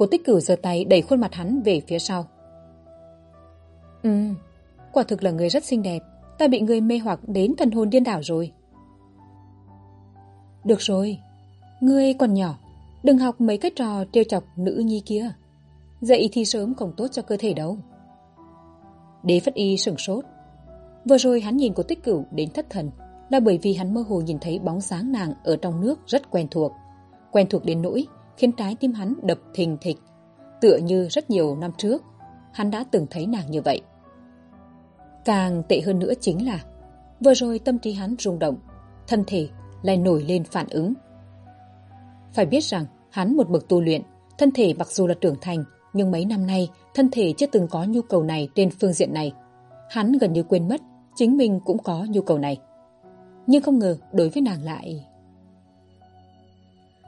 Cô tích cử giơ tay đẩy khuôn mặt hắn về phía sau. Ừ, quả thực là người rất xinh đẹp. Ta bị người mê hoặc đến thần hồn điên đảo rồi. Được rồi, ngươi còn nhỏ. Đừng học mấy cái trò trêu chọc nữ nhi kia. Dậy thì sớm không tốt cho cơ thể đâu. Đế Phất Y sửng sốt. Vừa rồi hắn nhìn cô tích cửu đến thất thần là bởi vì hắn mơ hồ nhìn thấy bóng dáng nàng ở trong nước rất quen thuộc. Quen thuộc đến nỗi khiến trái tim hắn đập thình thịch. Tựa như rất nhiều năm trước, hắn đã từng thấy nàng như vậy. Càng tệ hơn nữa chính là vừa rồi tâm trí hắn rung động, thân thể lại nổi lên phản ứng. Phải biết rằng hắn một bậc tu luyện, thân thể mặc dù là trưởng thành, nhưng mấy năm nay thân thể chưa từng có nhu cầu này trên phương diện này. Hắn gần như quên mất chính mình cũng có nhu cầu này. Nhưng không ngờ đối với nàng lại...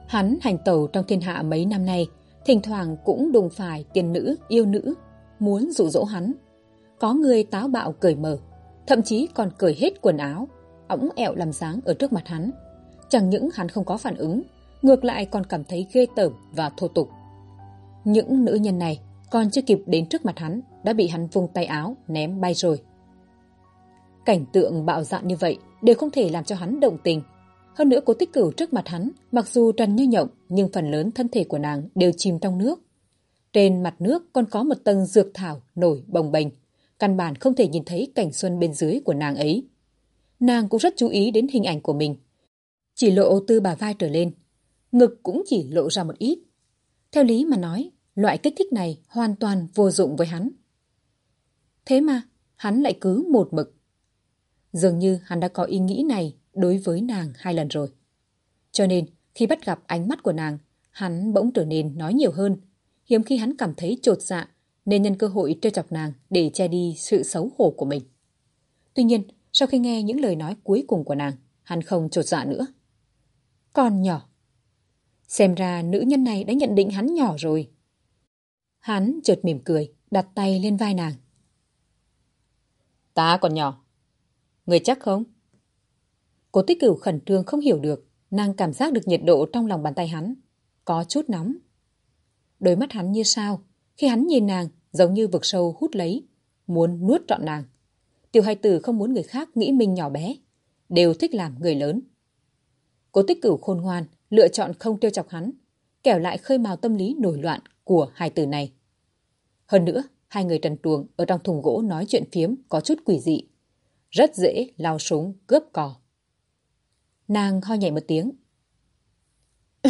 Hắn hành tẩu trong thiên hạ mấy năm nay, thỉnh thoảng cũng đụng phải tiền nữ, yêu nữ, muốn dụ dỗ hắn. Có người táo bạo cởi mở, thậm chí còn cởi hết quần áo, ống ẹo làm dáng ở trước mặt hắn. Chẳng những hắn không có phản ứng, ngược lại còn cảm thấy ghê tởm và thô tục. Những nữ nhân này còn chưa kịp đến trước mặt hắn đã bị hắn vung tay áo ném bay rồi. Cảnh tượng bạo dạn như vậy đều không thể làm cho hắn động tình hơn nữa cô tích cửu trước mặt hắn, mặc dù trần như nhộng, nhưng phần lớn thân thể của nàng đều chìm trong nước. Trên mặt nước còn có một tầng dược thảo nổi bồng bềnh, căn bản không thể nhìn thấy cảnh xuân bên dưới của nàng ấy. Nàng cũng rất chú ý đến hình ảnh của mình. Chỉ lộ từ bà vai trở lên, ngực cũng chỉ lộ ra một ít. Theo lý mà nói, loại kích thích này hoàn toàn vô dụng với hắn. Thế mà, hắn lại cứ một mực. Dường như hắn đã có ý nghĩ này đối với nàng hai lần rồi. Cho nên, khi bắt gặp ánh mắt của nàng, hắn bỗng trở nên nói nhiều hơn. Hiếm khi hắn cảm thấy trột dạ, nên nhân cơ hội trêu chọc nàng để che đi sự xấu hổ của mình. Tuy nhiên, sau khi nghe những lời nói cuối cùng của nàng, hắn không trột dạ nữa. Còn nhỏ. Xem ra nữ nhân này đã nhận định hắn nhỏ rồi. Hắn chợt mỉm cười, đặt tay lên vai nàng. Ta còn nhỏ. Người chắc không? Cố tích cửu khẩn trương không hiểu được, nàng cảm giác được nhiệt độ trong lòng bàn tay hắn. Có chút nóng. Đôi mắt hắn như sao, khi hắn nhìn nàng giống như vực sâu hút lấy, muốn nuốt trọn nàng. Tiểu hai tử không muốn người khác nghĩ mình nhỏ bé, đều thích làm người lớn. Cố tích cửu khôn ngoan, lựa chọn không tiêu chọc hắn, kẻo lại khơi mào tâm lý nổi loạn của hai tử này. Hơn nữa, hai người trần truồng ở trong thùng gỗ nói chuyện phiếm có chút quỷ dị. Rất dễ lao súng cướp cò. Nàng ho nhảy một tiếng.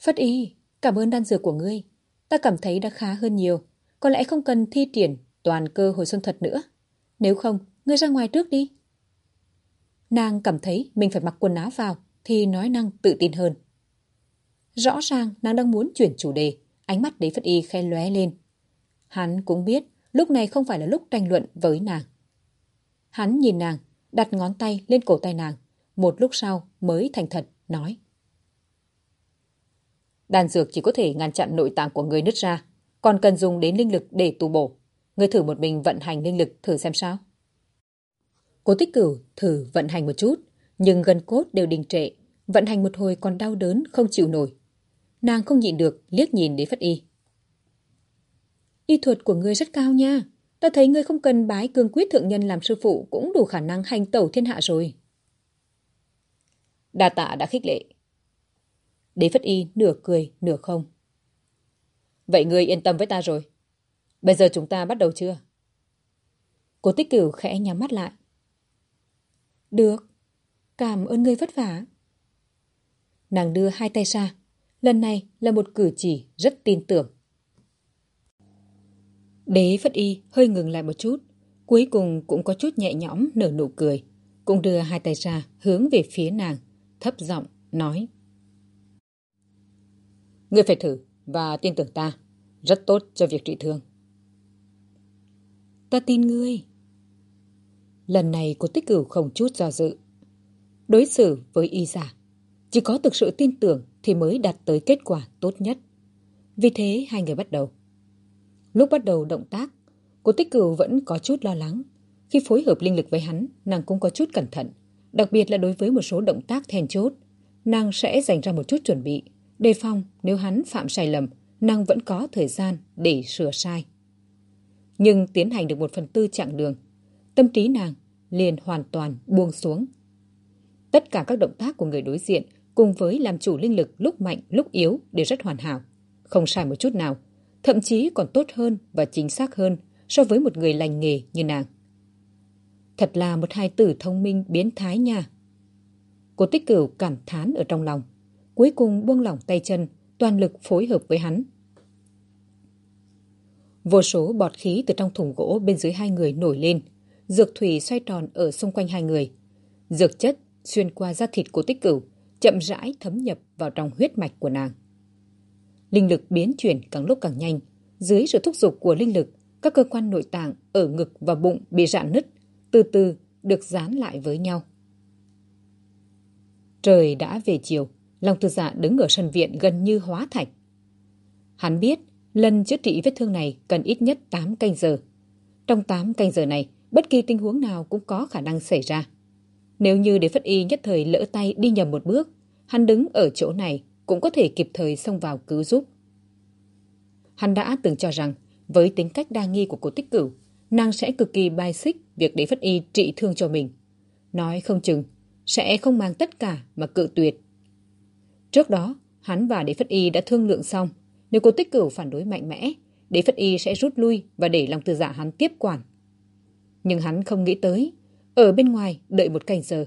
Phất y, cảm ơn đan dược của ngươi. Ta cảm thấy đã khá hơn nhiều. Có lẽ không cần thi triển toàn cơ hồi xuân thuật nữa. Nếu không, ngươi ra ngoài trước đi. Nàng cảm thấy mình phải mặc quần áo vào thì nói năng tự tin hơn. Rõ ràng nàng đang muốn chuyển chủ đề, ánh mắt đế phất y khe lóe lên. Hắn cũng biết lúc này không phải là lúc tranh luận với nàng. Hắn nhìn nàng, đặt ngón tay lên cổ tay nàng, một lúc sau mới thành thật nói. Đan dược chỉ có thể ngăn chặn nội tạng của người nứt ra, còn cần dùng đến linh lực để tu bổ. Người thử một mình vận hành linh lực thử xem sao. Cố tích cửu thử vận hành một chút, nhưng gần cốt đều đình trệ, vận hành một hồi còn đau đớn không chịu nổi. Nàng không nhịn được liếc nhìn đến phất y. Y thuật của ngươi rất cao nha. Ta thấy ngươi không cần bái cương quyết thượng nhân làm sư phụ cũng đủ khả năng hành tẩu thiên hạ rồi. Đa tạ đã khích lệ. Đế Phất Y nửa cười, nửa không. Vậy ngươi yên tâm với ta rồi. Bây giờ chúng ta bắt đầu chưa? Cô tích cửu khẽ nhắm mắt lại. Được. Cảm ơn ngươi vất vả. Nàng đưa hai tay ra. Lần này là một cử chỉ rất tin tưởng. Đế Phất Y hơi ngừng lại một chút. Cuối cùng cũng có chút nhẹ nhõm nở nụ cười, cũng đưa hai tay ra hướng về phía nàng, thấp giọng nói. Ngươi phải thử và tin tưởng ta, rất tốt cho việc trị thương. Ta tin ngươi. Lần này cô tích cửu không chút do dự. Đối xử với y giả, chỉ có thực sự tin tưởng thì mới đạt tới kết quả tốt nhất. Vì thế hai người bắt đầu. Lúc bắt đầu động tác, cô tích cửu vẫn có chút lo lắng. Khi phối hợp linh lực với hắn, nàng cũng có chút cẩn thận. Đặc biệt là đối với một số động tác then chốt, nàng sẽ dành ra một chút chuẩn bị, đề phòng nếu hắn phạm sai lầm, nàng vẫn có thời gian để sửa sai. Nhưng tiến hành được một phần tư chặng đường, tâm trí nàng liền hoàn toàn buông xuống. Tất cả các động tác của người đối diện cùng với làm chủ linh lực lúc mạnh lúc yếu đều rất hoàn hảo, không sai một chút nào, thậm chí còn tốt hơn và chính xác hơn so với một người lành nghề như nàng. Thật là một hai tử thông minh biến thái nha. Cô tích cửu cảm thán ở trong lòng, cuối cùng buông lỏng tay chân, toàn lực phối hợp với hắn. Vô số bọt khí từ trong thùng gỗ bên dưới hai người nổi lên, dược thủy xoay tròn ở xung quanh hai người. Dược chất xuyên qua da thịt của tích cửu, chậm rãi thấm nhập vào trong huyết mạch của nàng. Linh lực biến chuyển càng lúc càng nhanh. Dưới sự thúc giục của linh lực, các cơ quan nội tạng ở ngực và bụng bị rạn nứt, từ từ được dán lại với nhau. Trời đã về chiều, Long Tư Dạ đứng ở sân viện gần như hóa thạch. Hắn biết lần chữa trị vết thương này cần ít nhất 8 canh giờ. Trong 8 canh giờ này, bất kỳ tình huống nào cũng có khả năng xảy ra. Nếu như để phất y nhất thời lỡ tay đi nhầm một bước, hắn đứng ở chỗ này cũng có thể kịp thời xông vào cứu giúp. Hắn đã từng cho rằng với tính cách đa nghi của cô tích cửu, nàng sẽ cực kỳ bài xích việc để phất y trị thương cho mình. Nói không chừng, sẽ không mang tất cả mà cự tuyệt. Trước đó, hắn và Đế Phất Y đã thương lượng xong, nếu cô tích cửu phản đối mạnh mẽ, Đế Phất Y sẽ rút lui và để lòng tư giả hắn tiếp quản. Nhưng hắn không nghĩ tới, ở bên ngoài đợi một canh giờ,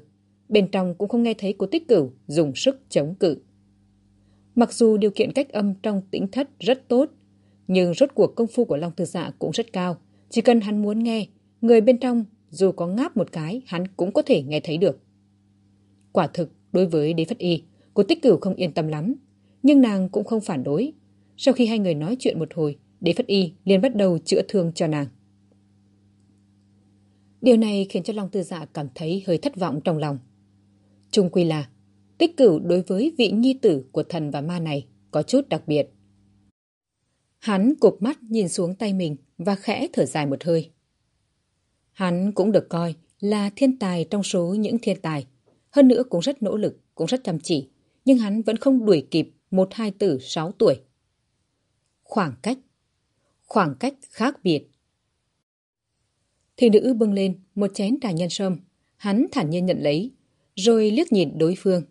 bên trong cũng không nghe thấy cô tích cửu dùng sức chống cự. Mặc dù điều kiện cách âm trong tĩnh thất rất tốt, nhưng rốt cuộc công phu của Long Tư Dạ cũng rất cao. Chỉ cần hắn muốn nghe, người bên trong dù có ngáp một cái hắn cũng có thể nghe thấy được. Quả thực, đối với đế phất y, cô tích cửu không yên tâm lắm. Nhưng nàng cũng không phản đối. Sau khi hai người nói chuyện một hồi, đế phất y liền bắt đầu chữa thương cho nàng. Điều này khiến cho Long Tư Dạ cảm thấy hơi thất vọng trong lòng. Trung quy là, tích cửu đối với vị nhi tử của thần và ma này có chút đặc biệt. Hắn cụp mắt nhìn xuống tay mình và khẽ thở dài một hơi. Hắn cũng được coi là thiên tài trong số những thiên tài. Hơn nữa cũng rất nỗ lực, cũng rất chăm chỉ. Nhưng hắn vẫn không đuổi kịp một hai tử sáu tuổi. Khoảng cách. Khoảng cách khác biệt. Thì nữ bưng lên một chén trà nhân sâm. Hắn thản nhiên nhận lấy, rồi liếc nhìn đối phương.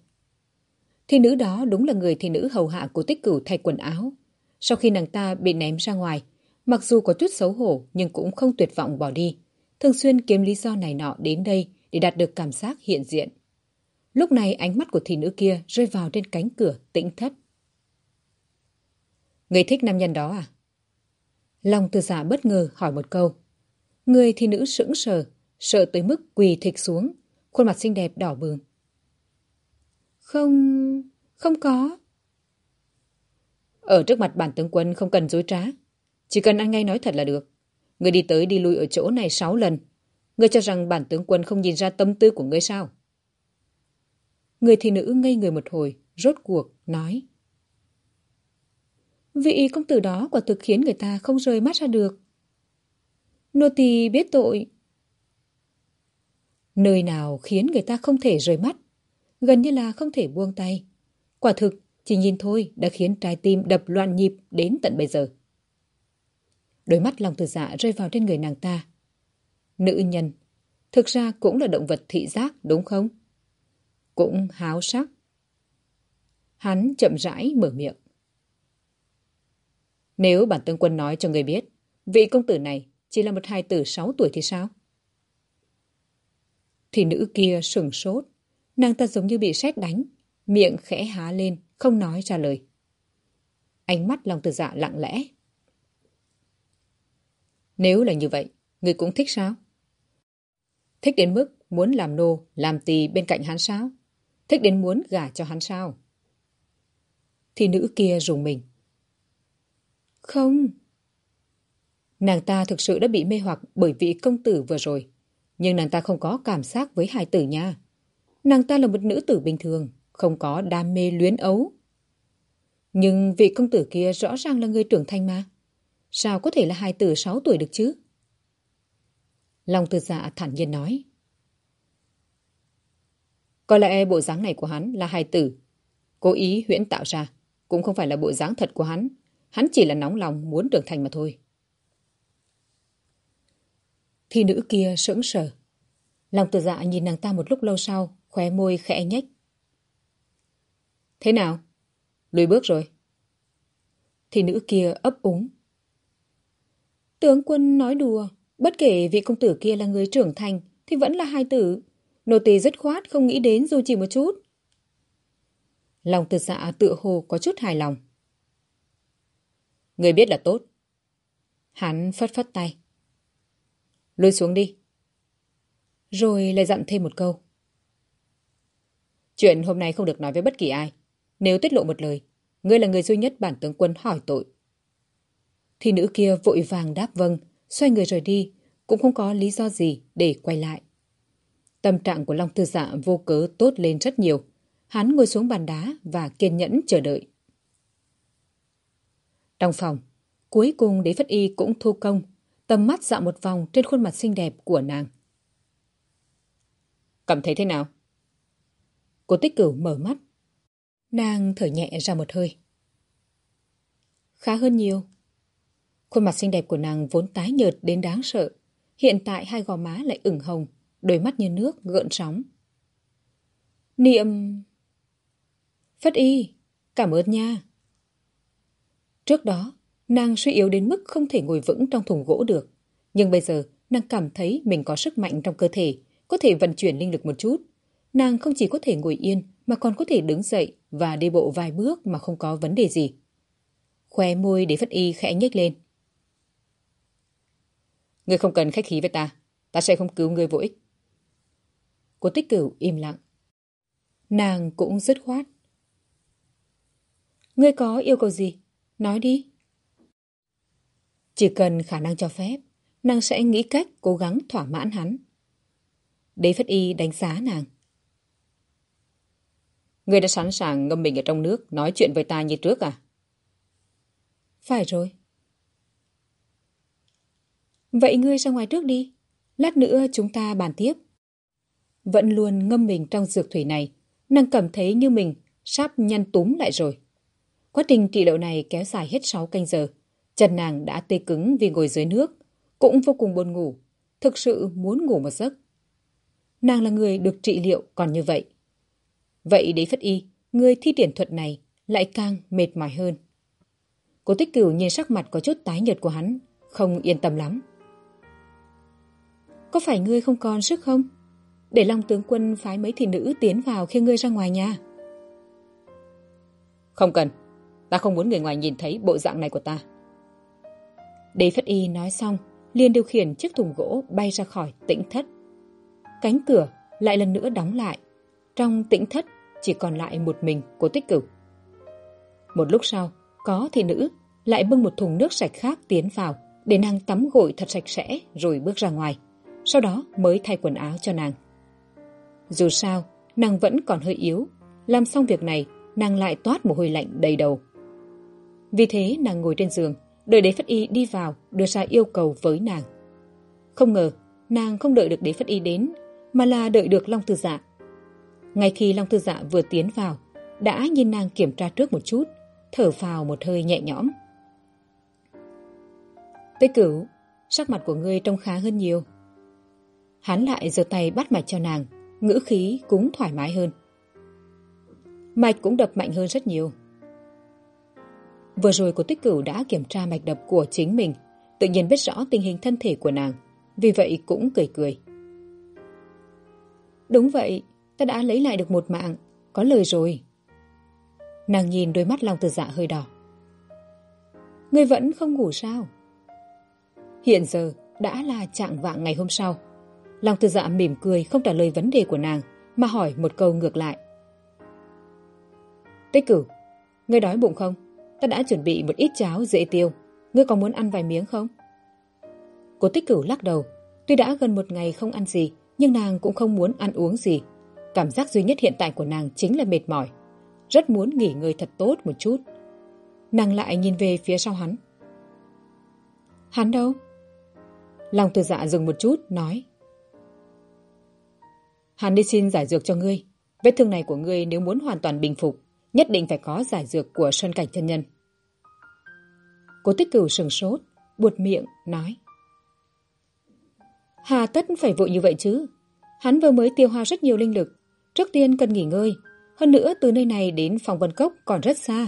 Thì nữ đó đúng là người thị nữ hầu hạ của tích cửu thay quần áo. Sau khi nàng ta bị ném ra ngoài, mặc dù có chút xấu hổ nhưng cũng không tuyệt vọng bỏ đi. Thường xuyên kiếm lý do này nọ đến đây để đạt được cảm giác hiện diện. Lúc này ánh mắt của thị nữ kia rơi vào trên cánh cửa tĩnh thất. Người thích nam nhân đó à? Long từ giả dạ bất ngờ hỏi một câu. Người thị nữ sững sờ, sợ tới mức quỳ thịch xuống, khuôn mặt xinh đẹp đỏ bừng. Không, không có. Ở trước mặt bản tướng quân không cần dối trá. Chỉ cần ăn ngay nói thật là được. Người đi tới đi lui ở chỗ này sáu lần. Người cho rằng bản tướng quân không nhìn ra tâm tư của người sao? Người thị nữ ngây người một hồi, rốt cuộc, nói. Vị công tử đó quả thực khiến người ta không rời mắt ra được. Nô tỳ biết tội. Nơi nào khiến người ta không thể rời mắt, gần như là không thể buông tay. Quả thực, chỉ nhìn thôi đã khiến trái tim đập loạn nhịp đến tận bây giờ. Đôi mắt lòng từ dạ rơi vào trên người nàng ta. Nữ nhân, thực ra cũng là động vật thị giác đúng không? Cũng háo sắc. Hắn chậm rãi mở miệng. Nếu bản tướng quân nói cho người biết, vị công tử này chỉ là một hài tử sáu tuổi thì sao? Thì nữ kia sừng sốt, nàng ta giống như bị sét đánh, miệng khẽ há lên, không nói trả lời. Ánh mắt lòng từ dạ lặng lẽ. Nếu là như vậy, người cũng thích sao? Thích đến mức muốn làm nô, làm tỳ bên cạnh hắn sao? Thích đến muốn gả cho hắn sao? Thì nữ kia rùng mình. Không. Nàng ta thực sự đã bị mê hoặc bởi vị công tử vừa rồi. Nhưng nàng ta không có cảm giác với hai tử nha. Nàng ta là một nữ tử bình thường, không có đam mê luyến ấu. Nhưng vị công tử kia rõ ràng là người trưởng thành mà. Sao có thể là hai tử sáu tuổi được chứ? Long tư dạ thản nhiên nói. Có lẽ bộ dáng này của hắn là hài tử. Cố ý huyễn tạo ra. Cũng không phải là bộ dáng thật của hắn. Hắn chỉ là nóng lòng muốn trưởng thành mà thôi. Thì nữ kia sững sờ. Lòng tự dạ nhìn nàng ta một lúc lâu sau, khóe môi khẽ nhếch. Thế nào? Lùi bước rồi. Thì nữ kia ấp úng. Tướng quân nói đùa. Bất kể vị công tử kia là người trưởng thành thì vẫn là hai tử. Nô tỳ dứt khoát không nghĩ đến dù chỉ một chút. Lòng từ dạ tự hồ có chút hài lòng. Người biết là tốt. Hắn phất phất tay. Lui xuống đi. Rồi lại dặn thêm một câu. Chuyện hôm nay không được nói với bất kỳ ai. Nếu tiết lộ một lời, ngươi là người duy nhất bản tướng quân hỏi tội. Thì nữ kia vội vàng đáp vâng, xoay người rời đi, cũng không có lý do gì để quay lại. Tâm trạng của Long Tư Dạ vô cớ tốt lên rất nhiều. Hắn ngồi xuống bàn đá và kiên nhẫn chờ đợi. Trong phòng, cuối cùng đế phất y cũng thu công, tầm mắt dạo một vòng trên khuôn mặt xinh đẹp của nàng. Cảm thấy thế nào? Cô tích cửu mở mắt. Nàng thở nhẹ ra một hơi. Khá hơn nhiều. Khuôn mặt xinh đẹp của nàng vốn tái nhợt đến đáng sợ. Hiện tại hai gò má lại ửng hồng, đôi mắt như nước gợn sóng. Niệm... Phất y, cảm ơn nha. Trước đó, nàng suy yếu đến mức không thể ngồi vững trong thùng gỗ được. Nhưng bây giờ, nàng cảm thấy mình có sức mạnh trong cơ thể, có thể vận chuyển linh lực một chút. Nàng không chỉ có thể ngồi yên, mà còn có thể đứng dậy và đi bộ vài bước mà không có vấn đề gì. Khoe môi để Phất y khẽ nhếch lên. Ngươi không cần khách khí với ta. Ta sẽ không cứu ngươi vô ích. Cô tích cửu im lặng. Nàng cũng dứt khoát. Ngươi có yêu cầu gì? Nói đi. Chỉ cần khả năng cho phép, nàng sẽ nghĩ cách cố gắng thỏa mãn hắn. Đế Phất Y đánh giá nàng. Ngươi đã sẵn sàng ngâm mình ở trong nước nói chuyện với ta như trước à? Phải rồi. Vậy ngươi ra ngoài trước đi. Lát nữa chúng ta bàn tiếp. Vẫn luôn ngâm mình trong dược thủy này, nàng cảm thấy như mình sắp nhăn túm lại rồi. Quá trình trị liệu này kéo dài hết 6 canh giờ. Chân nàng đã tê cứng vì ngồi dưới nước, cũng vô cùng buồn ngủ, thực sự muốn ngủ một giấc. Nàng là người được trị liệu còn như vậy. Vậy đấy phất y, người thi triển thuật này lại càng mệt mỏi hơn. Cố tích cửu nhìn sắc mặt có chút tái nhợt của hắn, không yên tâm lắm. Có phải ngươi không còn sức không? Để Long tướng quân phái mấy thị nữ tiến vào khi ngươi ra ngoài nha. Không cần. Ta không muốn người ngoài nhìn thấy bộ dạng này của ta. Đế Phất Y nói xong, liền điều khiển chiếc thùng gỗ bay ra khỏi tĩnh thất. Cánh cửa lại lần nữa đóng lại. Trong tĩnh thất chỉ còn lại một mình của tích cửu. Một lúc sau, có thị nữ lại bưng một thùng nước sạch khác tiến vào để nàng tắm gội thật sạch sẽ rồi bước ra ngoài sau đó mới thay quần áo cho nàng. Dù sao, nàng vẫn còn hơi yếu, làm xong việc này, nàng lại toát mồ hôi lạnh đầy đầu. Vì thế nàng ngồi trên giường, đợi đế phất y đi vào, đưa ra yêu cầu với nàng. Không ngờ, nàng không đợi được đế phất y đến, mà là đợi được Long Tư Dạ. Ngay khi Long Tư Dạ vừa tiến vào, đã nhìn nàng kiểm tra trước một chút, thở phào một hơi nhẹ nhõm. Tế cửu, sắc mặt của ngươi trông khá hơn nhiều. Hắn lại giơ tay bắt mạch cho nàng, ngữ khí cũng thoải mái hơn. Mạch cũng đập mạnh hơn rất nhiều. Vừa rồi của tích cửu đã kiểm tra mạch đập của chính mình, tự nhiên biết rõ tình hình thân thể của nàng, vì vậy cũng cười cười. Đúng vậy, ta đã lấy lại được một mạng, có lời rồi. Nàng nhìn đôi mắt lòng từ dạ hơi đỏ. Ngươi vẫn không ngủ sao? Hiện giờ đã là trạng vạng ngày hôm sau. Long tư dạ mỉm cười không trả lời vấn đề của nàng mà hỏi một câu ngược lại. Tích cửu, ngươi đói bụng không? Ta đã chuẩn bị một ít cháo dễ tiêu. Ngươi có muốn ăn vài miếng không? Cô tích cửu lắc đầu. Tuy đã gần một ngày không ăn gì, nhưng nàng cũng không muốn ăn uống gì. Cảm giác duy nhất hiện tại của nàng chính là mệt mỏi. Rất muốn nghỉ ngơi thật tốt một chút. Nàng lại nhìn về phía sau hắn. Hắn đâu? Lòng từ dạ dừng một chút, nói. Hắn đi xin giải dược cho ngươi. Vết thương này của ngươi nếu muốn hoàn toàn bình phục, nhất định phải có giải dược của Sơn Cảnh Chân Nhân. Cố tích cửu sừng sốt, buột miệng, nói. Hà tất phải vội như vậy chứ. Hắn vừa mới tiêu hao rất nhiều linh lực. Trước tiên cần nghỉ ngơi. Hơn nữa từ nơi này đến phòng vân cốc còn rất xa.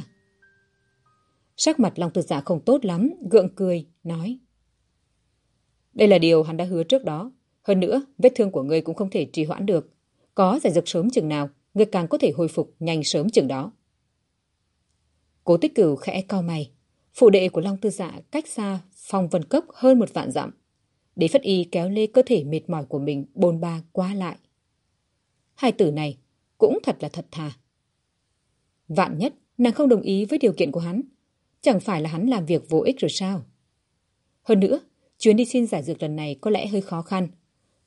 Sắc mặt Long tự Dạ không tốt lắm, gượng cười, nói. Đây là điều hắn đã hứa trước đó. Hơn nữa, vết thương của ngươi cũng không thể trì hoãn được. Có giải dược sớm chừng nào, ngươi càng có thể hồi phục nhanh sớm chừng đó. Cố tích cửu khẽ cao mày. Phụ đệ của Long Tư Dạ cách xa phòng vân cốc hơn một vạn dặm. Đế Phất Y kéo lê cơ thể mệt mỏi của mình bồn ba qua lại. Hai tử này cũng thật là thật thà. Vạn nhất, nàng không đồng ý với điều kiện của hắn. Chẳng phải là hắn làm việc vô ích rồi sao? Hơn nữa, chuyến đi xin giải dược lần này có lẽ hơi khó khăn.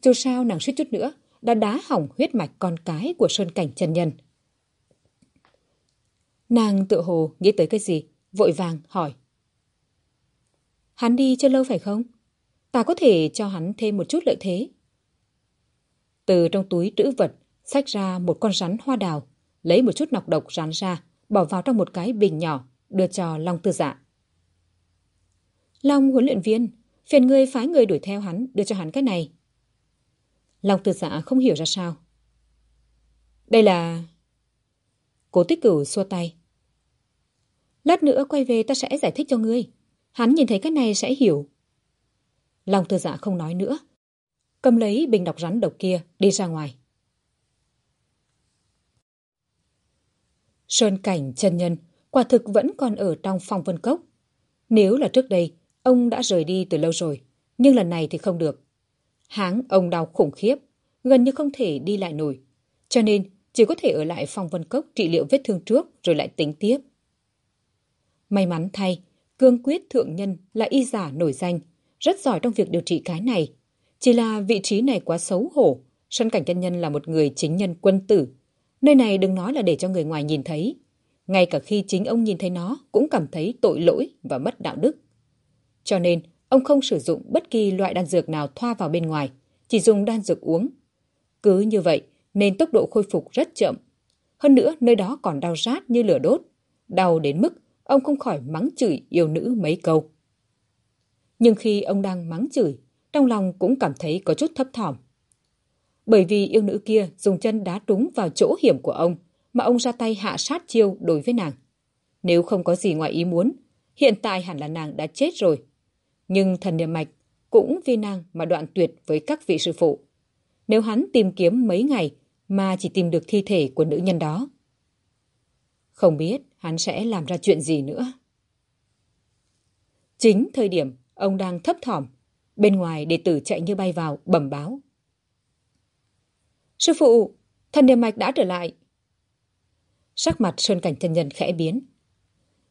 Dù sao nàng suýt chút nữa đã đá hỏng huyết mạch con cái của Sơn Cảnh chân Nhân. Nàng tự hồ nghĩ tới cái gì, vội vàng hỏi. Hắn đi chưa lâu phải không? ta có thể cho hắn thêm một chút lợi thế. Từ trong túi trữ vật, xách ra một con rắn hoa đào, lấy một chút nọc độc rắn ra, bỏ vào trong một cái bình nhỏ, đưa cho Long Tư Dạ. Long huấn luyện viên, phiền ngươi phái người đuổi theo hắn, đưa cho hắn cái này. Long Tư Dạ không hiểu ra sao. Đây là... Cố tích cửu xua tay. Lát nữa quay về ta sẽ giải thích cho ngươi. Hắn nhìn thấy cái này sẽ hiểu. Long từ dạ không nói nữa. Cầm lấy bình đọc rắn độc kia đi ra ngoài. Sơn cảnh chân nhân quả thực vẫn còn ở trong phòng vân cốc. Nếu là trước đây, ông đã rời đi từ lâu rồi, nhưng lần này thì không được. Háng ông đau khủng khiếp, gần như không thể đi lại nổi. Cho nên chỉ có thể ở lại phòng vân cốc trị liệu vết thương trước rồi lại tính tiếp. May mắn thay, cương quyết thượng nhân là y giả nổi danh, rất giỏi trong việc điều trị cái này. Chỉ là vị trí này quá xấu hổ. sân Cảnh Chân Nhân là một người chính nhân quân tử. Nơi này đừng nói là để cho người ngoài nhìn thấy. Ngay cả khi chính ông nhìn thấy nó cũng cảm thấy tội lỗi và mất đạo đức. Cho nên, ông không sử dụng bất kỳ loại đan dược nào thoa vào bên ngoài, chỉ dùng đan dược uống. Cứ như vậy nên tốc độ khôi phục rất chậm. Hơn nữa, nơi đó còn đau rát như lửa đốt. Đau đến mức ông không khỏi mắng chửi yêu nữ mấy câu. Nhưng khi ông đang mắng chửi, trong lòng cũng cảm thấy có chút thấp thỏm. Bởi vì yêu nữ kia dùng chân đá trúng vào chỗ hiểm của ông, mà ông ra tay hạ sát chiêu đối với nàng. Nếu không có gì ngoài ý muốn, hiện tại hẳn là nàng đã chết rồi. Nhưng thần niệm mạch cũng vì nàng mà đoạn tuyệt với các vị sư phụ. Nếu hắn tìm kiếm mấy ngày mà chỉ tìm được thi thể của nữ nhân đó. Không biết hắn sẽ làm ra chuyện gì nữa. Chính thời điểm Ông đang thấp thỏm. Bên ngoài đệ tử chạy như bay vào, bẩm báo. Sư phụ, thần niệm mạch đã trở lại. Sắc mặt Sơn Cảnh thân nhân khẽ biến.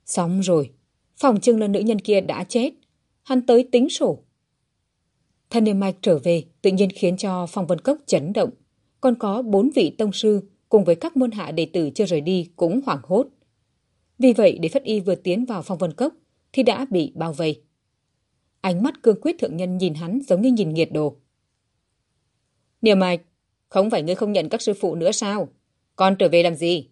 Xong rồi, phòng trưng là nữ nhân kia đã chết. Hắn tới tính sổ. thân niệm mạch trở về tự nhiên khiến cho phòng vân cốc chấn động. Còn có bốn vị tông sư cùng với các môn hạ đệ tử chưa rời đi cũng hoảng hốt. Vì vậy, để Phất Y vừa tiến vào phòng vân cốc thì đã bị bao vây. Ánh mắt cương quyết thượng nhân nhìn hắn giống như nhìn nghiệt đồ. Niệm mạch, không phải ngươi không nhận các sư phụ nữa sao? Con trở về làm gì?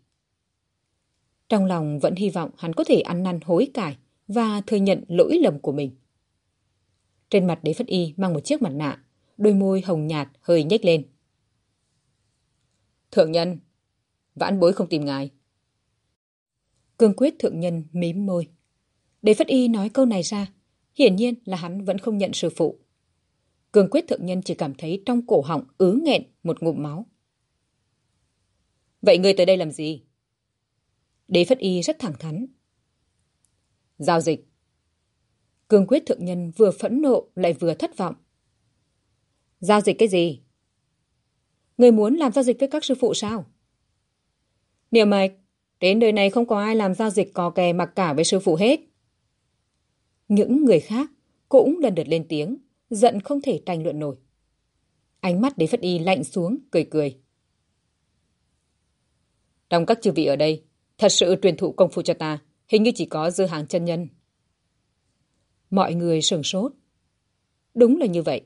Trong lòng vẫn hy vọng hắn có thể ăn năn hối cải và thừa nhận lỗi lầm của mình. Trên mặt đế phất y mang một chiếc mặt nạ, đôi môi hồng nhạt hơi nhếch lên. Thượng nhân, vãn bối không tìm ngài. Cương quyết thượng nhân mím môi. Đế phất y nói câu này ra, Hiển nhiên là hắn vẫn không nhận sư phụ. Cường quyết thượng nhân chỉ cảm thấy trong cổ họng ứ nghẹn một ngụm máu. Vậy ngươi tới đây làm gì? Đế Phất Y rất thẳng thắn. Giao dịch cương quyết thượng nhân vừa phẫn nộ lại vừa thất vọng. Giao dịch cái gì? Người muốn làm giao dịch với các sư phụ sao? Niệm mạch, đến đời này không có ai làm giao dịch cò kè mặc cả với sư phụ hết. Những người khác cũng lần lượt lên tiếng, giận không thể tranh luận nổi. Ánh mắt đế phất y lạnh xuống, cười cười. Trong các chư vị ở đây, thật sự truyền thụ công phu cho ta, hình như chỉ có dư hàng chân nhân. Mọi người sửng sốt. Đúng là như vậy.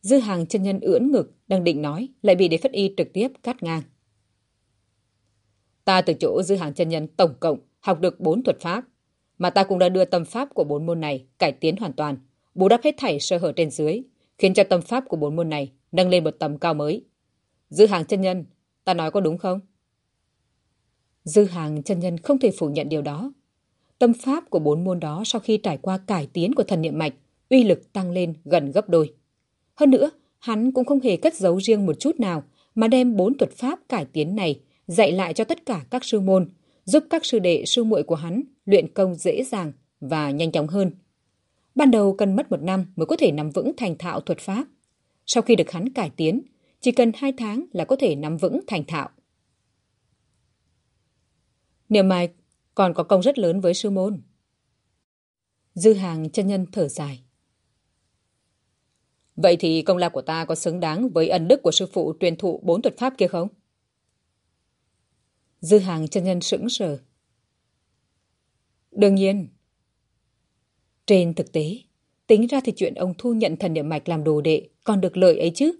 Dư hàng chân nhân ưỡn ngực, đang định nói, lại bị đế phất y trực tiếp cắt ngang. Ta từ chỗ dư hàng chân nhân tổng cộng học được bốn thuật pháp, mà ta cũng đã đưa tâm pháp của bốn môn này cải tiến hoàn toàn, bù đắp hết thảy sơ hở trên dưới, khiến cho tâm pháp của bốn môn này nâng lên một tầm cao mới. Dư hàng chân nhân, ta nói có đúng không? Dư hàng chân nhân không thể phủ nhận điều đó. Tâm pháp của bốn môn đó sau khi trải qua cải tiến của thần niệm mạch, uy lực tăng lên gần gấp đôi. Hơn nữa, hắn cũng không hề cất giấu riêng một chút nào mà đem bốn thuật pháp cải tiến này dạy lại cho tất cả các sư môn, giúp các sư đệ sư muội của hắn luyện công dễ dàng và nhanh chóng hơn. Ban đầu cần mất một năm mới có thể nắm vững thành thạo thuật pháp. Sau khi được hắn cải tiến, chỉ cần hai tháng là có thể nắm vững thành thạo. Niệm mạch còn có công rất lớn với sư môn. Dư hàng chân nhân thở dài. Vậy thì công lao của ta có xứng đáng với ân đức của sư phụ truyền thụ bốn thuật pháp kia không? Dư hàng chân nhân sững sờ. Đương nhiên. Trên thực tế, tính ra thì chuyện ông thu nhận thần niệm mạch làm đồ đệ còn được lợi ấy chứ.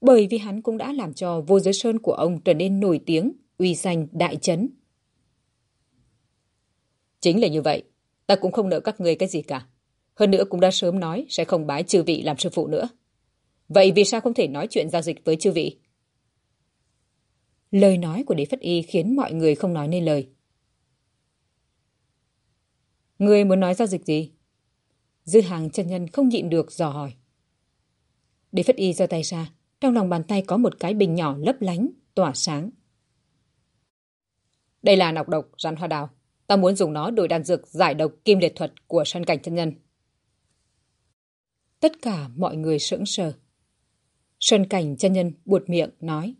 Bởi vì hắn cũng đã làm cho vô giới sơn của ông trở nên nổi tiếng, uy danh đại chấn. Chính là như vậy, ta cũng không nợ các ngươi cái gì cả. Hơn nữa cũng đã sớm nói sẽ không bái chư vị làm sư phụ nữa. Vậy vì sao không thể nói chuyện giao dịch với chư vị? Lời nói của đế phất y khiến mọi người không nói nên lời. Người muốn nói giao dịch gì? Dư hàng chân nhân không nhịn được dò hỏi. Đế phất y giơ tay ra, trong lòng bàn tay có một cái bình nhỏ lấp lánh, tỏa sáng. Đây là nọc độc rắn hoa đào. Ta muốn dùng nó đổi đan dược giải độc kim liệt thuật của sân cảnh chân nhân. Tất cả mọi người sững sờ. Sơn cảnh chân nhân buột miệng nói.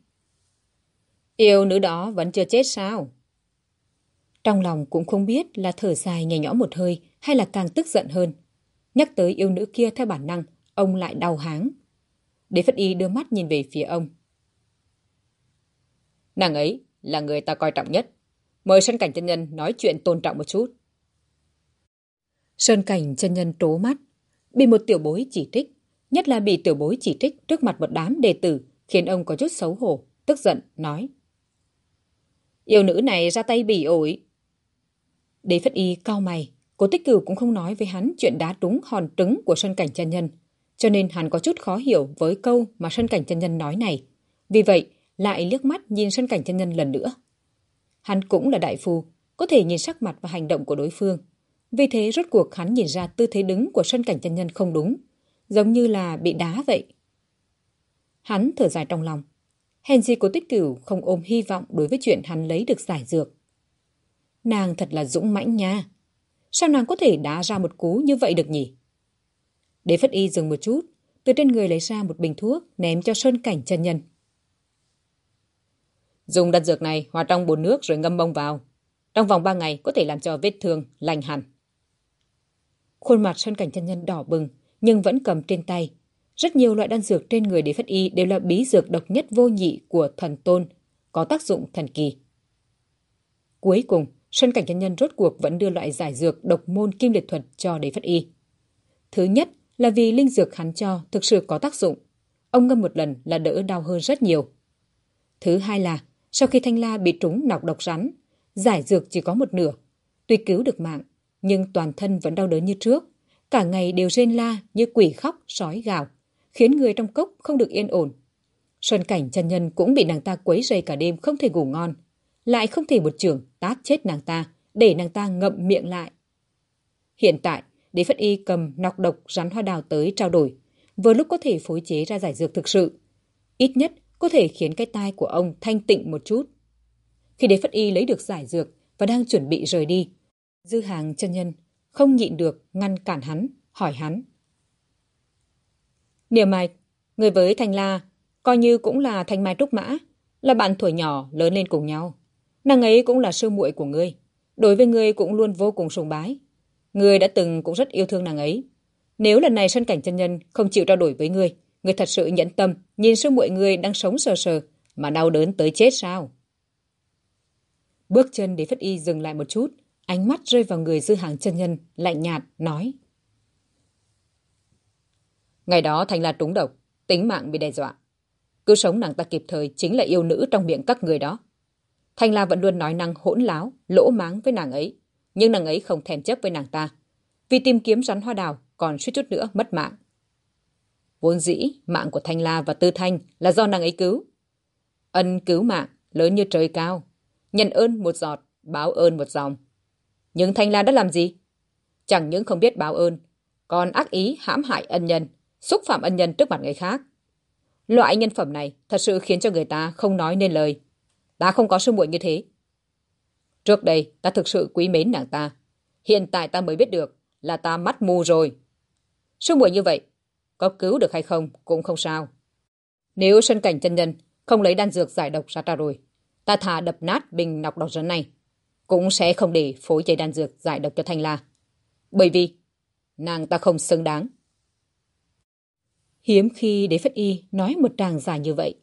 Yêu nữ đó vẫn chưa chết sao? Trong lòng cũng không biết là thở dài nhẹ nhõm một hơi hay là càng tức giận hơn. Nhắc tới yêu nữ kia theo bản năng, ông lại đau háng. Đế Phất Y đưa mắt nhìn về phía ông. Nàng ấy là người ta coi trọng nhất. Mời Sơn Cảnh chân nhân nói chuyện tôn trọng một chút. Sơn Cảnh chân nhân trố mắt, bị một tiểu bối chỉ trích, nhất là bị tiểu bối chỉ trích trước mặt một đám đệ tử, khiến ông có chút xấu hổ, tức giận, nói. Yêu nữ này ra tay bỉ ổi. Đế Phất Y cao mày, cố tích cửu cũng không nói với hắn chuyện đá trúng hòn trứng của Sơn Cảnh chân nhân, cho nên hắn có chút khó hiểu với câu mà Sơn Cảnh chân nhân nói này. Vì vậy, lại liếc mắt nhìn Sơn Cảnh chân nhân lần nữa. Hắn cũng là đại phu, có thể nhìn sắc mặt và hành động của đối phương. Vì thế rốt cuộc hắn nhìn ra tư thế đứng của Sơn Cảnh chân nhân không đúng, giống như là bị đá vậy. Hắn thở dài trong lòng. Hèn gì của tích cửu không ôm hy vọng đối với chuyện hắn lấy được giải dược. Nàng thật là dũng mãnh nha. Sao nàng có thể đá ra một cú như vậy được nhỉ? Đế Phất Y dừng một chút, từ trên người lấy ra một bình thuốc ném cho Sơn Cảnh chân nhân. Dùng đan dược này hòa trong bồn nước rồi ngâm bông vào. Trong vòng 3 ngày có thể làm cho vết thương lành hẳn. Khuôn mặt Sơn Cảnh chân nhân đỏ bừng nhưng vẫn cầm trên tay. Rất nhiều loại đan dược trên người đế phất y đều là bí dược độc nhất vô nhị của thần tôn, có tác dụng thần kỳ. Cuối cùng, Sơn Cảnh chân nhân rốt cuộc vẫn đưa loại giải dược độc môn kim liệt thuật cho đế phất y. Thứ nhất là vì linh dược hắn cho thực sự có tác dụng. Ông ngâm một lần là đỡ đau hơn rất nhiều. Thứ hai là sau khi Thanh La bị trúng nọc độc rắn, giải dược chỉ có một nửa. Tuy cứu được mạng, nhưng toàn thân vẫn đau đớn như trước. Cả ngày đều rên la như quỷ khóc, sói gào, khiến người trong cốc không được yên ổn. Xuân cảnh chân nhân cũng bị nàng ta quấy rầy cả đêm không thể ngủ ngon. Lại không thể một trường tát chết nàng ta, để nàng ta ngậm miệng lại. Hiện tại, Đế Phất Y cầm nọc độc rắn hoa đào tới trao đổi, vừa lúc có thể phối chế ra giải dược thực sự. Ít nhất có thể khiến cái tai của ông thanh tịnh một chút. Khi đế phất y lấy được giải dược và đang chuẩn bị rời đi, dư hàng chân nhân không nhịn được ngăn cản hắn, hỏi hắn. Niềm mạch, người với Thanh La coi như cũng là thanh mai trúc mã, là bạn tuổi nhỏ lớn lên cùng nhau. Nàng ấy cũng là sư muội của ngươi, đối với ngươi cũng luôn vô cùng sùng bái. Ngươi đã từng cũng rất yêu thương nàng ấy. Nếu lần này sân cảnh chân nhân không chịu trao đổi với ngươi, người thật sự nhẫn tâm nhìn sư muội người đang sống sờ sờ mà đau đớn tới chết sao? Bước chân để Phất Y dừng lại một chút, ánh mắt rơi vào người dư hàng chân nhân, lạnh nhạt, nói. Ngày đó Thành là trúng độc, tính mạng bị đe dọa. cứu sống nàng ta kịp thời chính là yêu nữ trong miệng các người đó. Thanh La vẫn luôn nói năng hỗn láo, lỗ máng với nàng ấy. Nhưng nàng ấy không thèm chấp với nàng ta. Vì tìm kiếm rắn hoa đào còn suýt chút nữa mất mạng. Vốn dĩ, mạng của Thanh La và Tư Thanh là do nàng ấy cứu. Ân cứu mạng, lớn như trời cao. Nhận ơn một giọt, báo ơn một dòng. Nhưng Thanh La đã làm gì? Chẳng những không biết báo ơn, còn ác ý hãm hại ân nhân, xúc phạm ân nhân trước mặt người khác. Loại nhân phẩm này thật sự khiến cho người ta không nói nên lời. Ta không có sư muội như thế. Trước đây, ta thực sự quý mến nàng ta. Hiện tại ta mới biết được là ta mắt mù rồi. Sư muội như vậy, có cứu được hay không cũng không sao. Nếu sân cảnh chân nhân không lấy đan dược giải độc ra ta rồi, ta thà đập nát bình nọc độc rắn này, cũng sẽ không để phối chế đan dược giải độc cho Thanh La. Bởi vì, nàng ta không xứng đáng. Hiếm khi đế phất y nói một tràng dài như vậy.